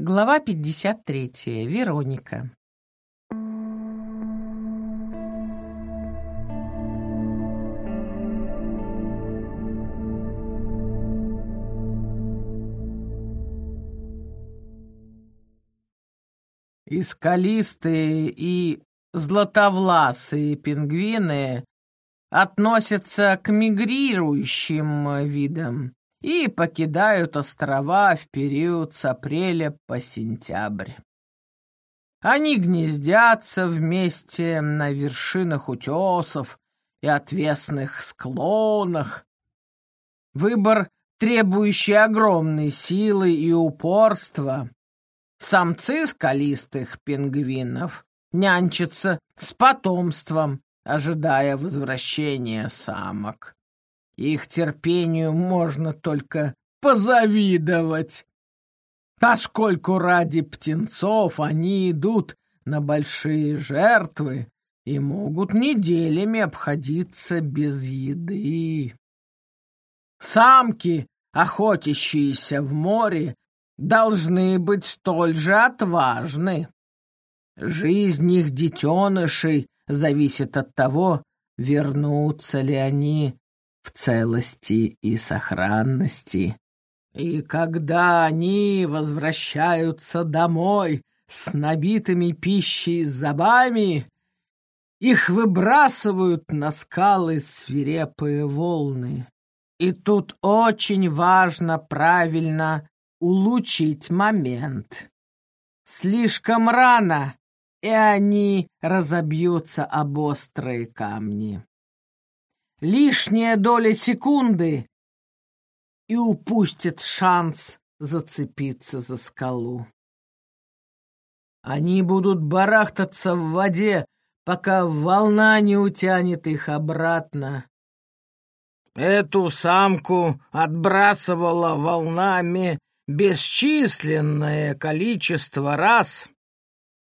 Глава 53. Вероника. И скалистые, и златовласые пингвины относятся к мигрирующим видам и покидают острова в период с апреля по сентябрь. Они гнездятся вместе на вершинах утесов и отвесных склонах. Выбор, требующий огромной силы и упорства. Самцы скалистых пингвинов нянчатся с потомством, ожидая возвращения самок. Их терпению можно только позавидовать. Поскольку ради птенцов они идут на большие жертвы и могут неделями обходиться без еды. Самки, охотящиеся в море, должны быть столь же отважны. Жизнь их детенышей зависит от того, вернутся ли они целости и сохранности. И когда они возвращаются домой с набитыми пищей зубами, их выбрасывают на скалы свирепые волны. И тут очень важно правильно улучшить момент. Слишком рано, и они разобьются об острые камни лишняя доля секунды и упустит шанс зацепиться за скалу. Они будут барахтаться в воде, пока волна не утянет их обратно. Эту самку отбрасывала волнами бесчисленное количество раз.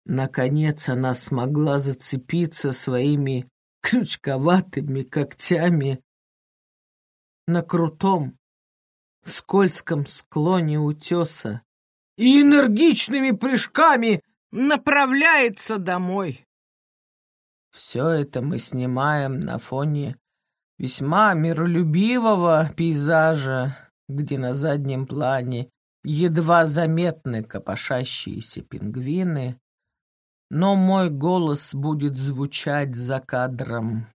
Наконец она смогла зацепиться своими крючковатыми когтями на крутом, скользком склоне утеса и энергичными прыжками направляется домой. Все это мы снимаем на фоне весьма миролюбивого пейзажа, где на заднем плане едва заметны копошащиеся пингвины, но мой голос будет звучать за кадром,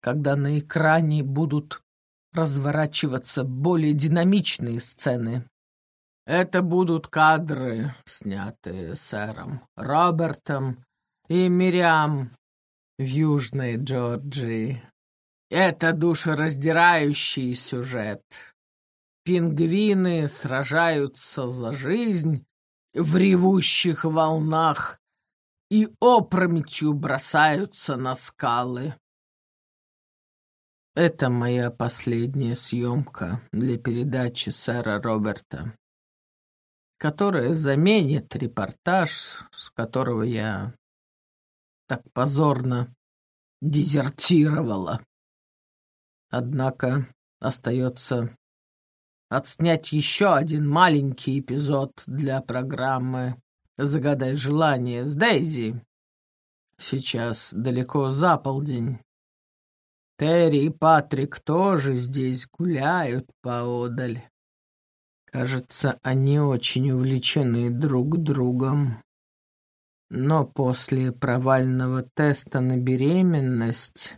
когда на экране будут разворачиваться более динамичные сцены. Это будут кадры, снятые сэром Робертом и Мириам в Южной Джорджии. Это душераздирающий сюжет. Пингвины сражаются за жизнь в ревущих волнах и опрометью бросаются на скалы. Это моя последняя съемка для передачи сэра Роберта, которая заменит репортаж, с которого я так позорно дезертировала. Однако остается отснять еще один маленький эпизод для программы «Загадай желание» с Дейзи. Сейчас далеко за полдень. Терри и Патрик тоже здесь гуляют поодаль. Кажется, они очень увлечены друг другом. Но после провального теста на беременность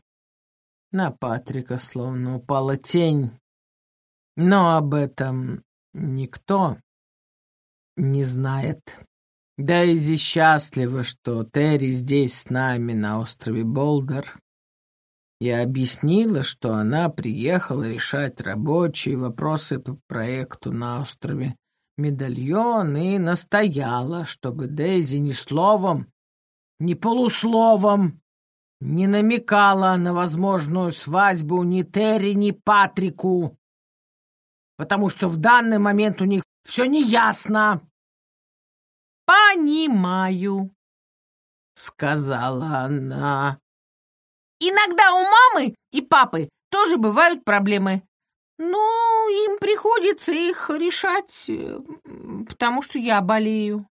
на Патрика словно упала тень. Но об этом никто не знает. Дейзи счастлива, что Терри здесь с нами на острове Болдер. Я объяснила, что она приехала решать рабочие вопросы по проекту на острове Медальон и настояла, чтобы Дейзи ни словом, ни полусловом не намекала на возможную свадьбу ни Терри, ни Патрику потому что в данный момент у них все неясно. «Понимаю», — сказала она. «Иногда у мамы и папы тоже бывают проблемы. Ну, им приходится их решать, э, потому что я болею.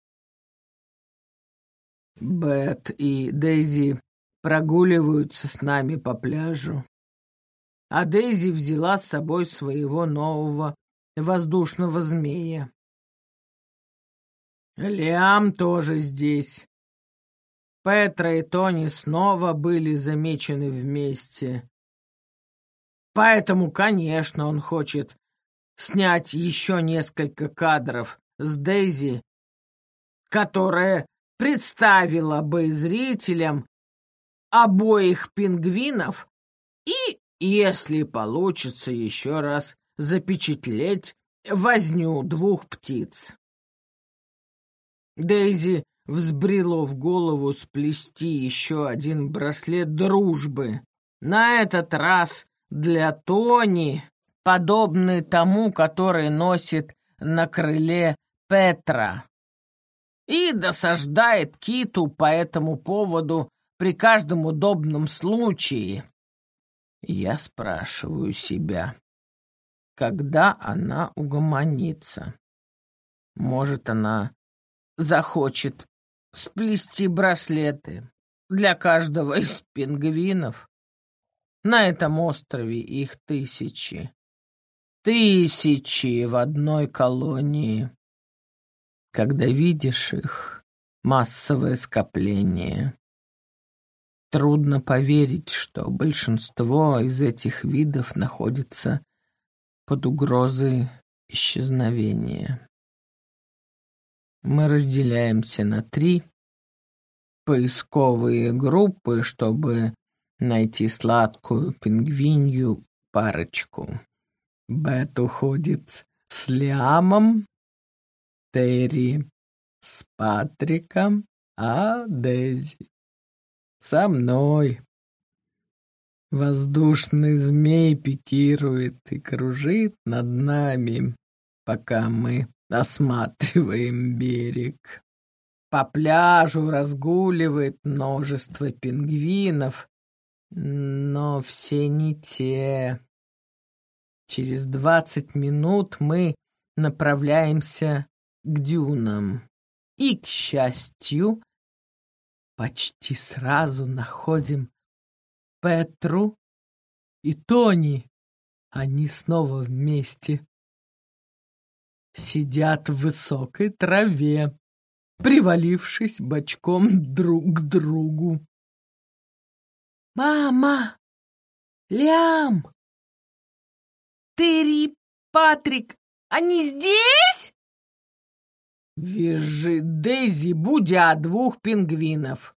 Бет и Дейзи прогуливаются с нами по пляжу. А Дейзи взяла с собой своего нового воздушного змея. Лиам тоже здесь. Петра и Тони снова были замечены вместе. Поэтому, конечно, он хочет снять еще несколько кадров с Дейзи, которая представила бы зрителям обоих пингвинов и, если получится, еще раз запечатлеть возню двух птиц. Дейзи взбрело в голову сплести еще один браслет дружбы. На этот раз для Тони, подобный тому, который носит на крыле Петра. И досаждает Киту по этому поводу при каждом удобном случае. Я спрашиваю себя, когда она угомонится? Может, она захочет сплести браслеты для каждого из пингвинов? На этом острове их тысячи. Тысячи в одной колонии. Когда видишь их, массовое скопление. Трудно поверить, что большинство из этих видов находится под угрозой исчезновения. Мы разделяемся на три поисковые группы, чтобы найти сладкую пингвинью парочку. Бет уходит с Лиамом, Терри с Патриком, а Дейзи со мной. Воздушный змей пикирует и кружит над нами, пока мы осматриваем берег. По пляжу разгуливает множество пингвинов, но все не те. Через двадцать минут мы направляемся к дюнам. И, к счастью, почти сразу находим Петру и Тони. Они снова вместе. Сидят в высокой траве, привалившись бочком друг к другу. «Мама! Лям! Терри, Патрик, они здесь?» Визжит Дейзи, будя двух пингвинов.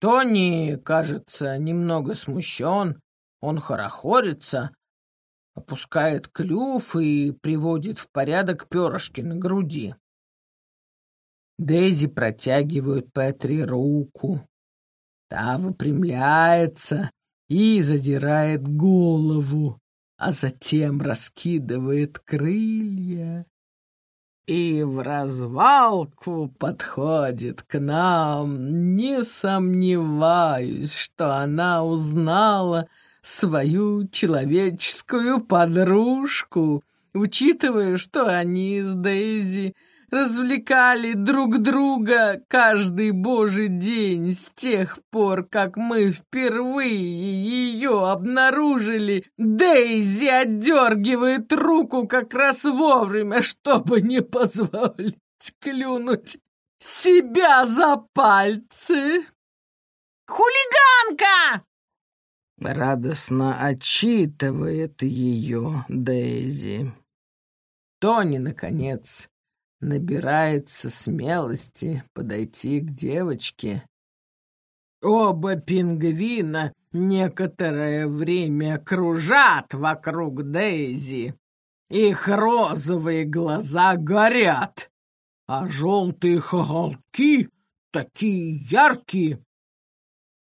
Тони, кажется, немного смущен. Он хорохорится, опускает клюв и приводит в порядок перышки на груди. Дейзи протягивает Петри руку. Та выпрямляется и задирает голову, а затем раскидывает крылья и в развалку подходит к нам. Не сомневаюсь, что она узнала свою человеческую подружку, учитывая, что они с Дейзи развлекали друг друга каждый божий день с тех пор, как мы впервые ее обнаружили. Дейзи отдергивает руку как раз вовремя, чтобы не позволить клюнуть себя за пальцы. «Хулиганка!» Радостно отчитывает ее Дейзи. Тони, наконец, набирается смелости подойти к девочке. Оба пингвина некоторое время кружат вокруг Дейзи. Их розовые глаза горят, а желтые хоголки такие яркие,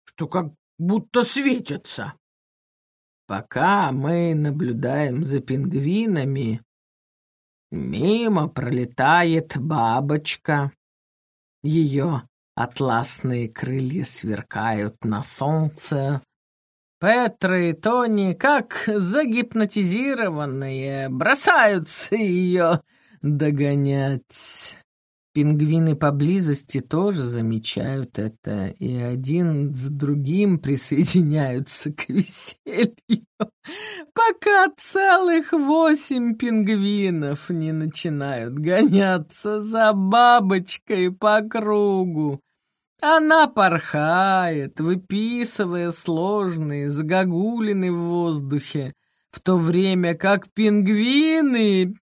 что как будто светятся. Пока мы наблюдаем за пингвинами, Мимо пролетает бабочка. Ее атласные крылья сверкают на солнце. Петра и Тони, как загипнотизированные, бросаются ее догонять. Пингвины поблизости тоже замечают это, и один за другим присоединяются к веселью, пока целых восемь пингвинов не начинают гоняться за бабочкой по кругу. Она порхает, выписывая сложные загогулины в воздухе, в то время как пингвины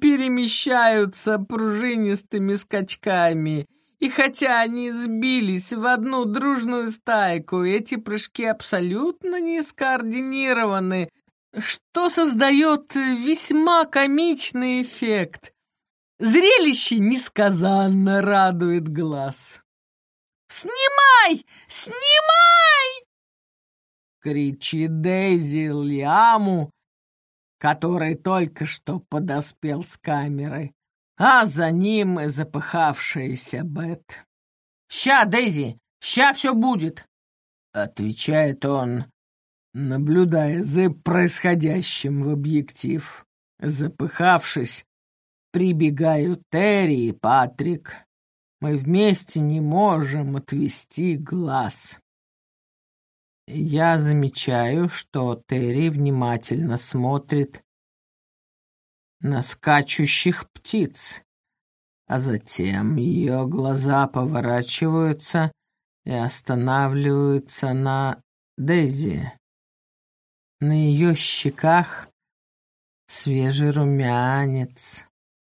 перемещаются пружинистыми скачками. И хотя они сбились в одну дружную стайку, эти прыжки абсолютно не скоординированы, что создает весьма комичный эффект. Зрелище несказанно радует глаз. «Снимай! Снимай!» кричит Дейзи Лиаму, который только что подоспел с камерой, а за ним и запыхавшаяся Бет. «Ща, Дейзи, ща все будет!» — отвечает он, наблюдая за происходящим в объектив. Запыхавшись, прибегают Терри и Патрик. Мы вместе не можем отвести глаз. Я замечаю, что Терри внимательно смотрит на скачущих птиц, а затем ее глаза поворачиваются и останавливаются на Дейзи. На ее щеках свежий румянец,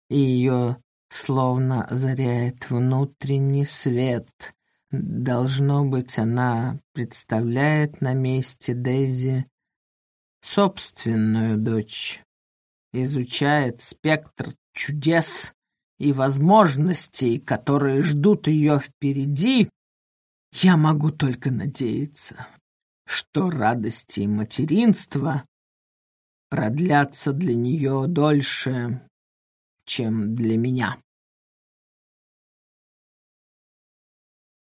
и ее словно озаряет внутренний свет, Должно быть, она представляет на месте Дейзи собственную дочь, изучает спектр чудес и возможностей, которые ждут ее впереди. Я могу только надеяться, что радости материнства продлятся для нее дольше, чем для меня.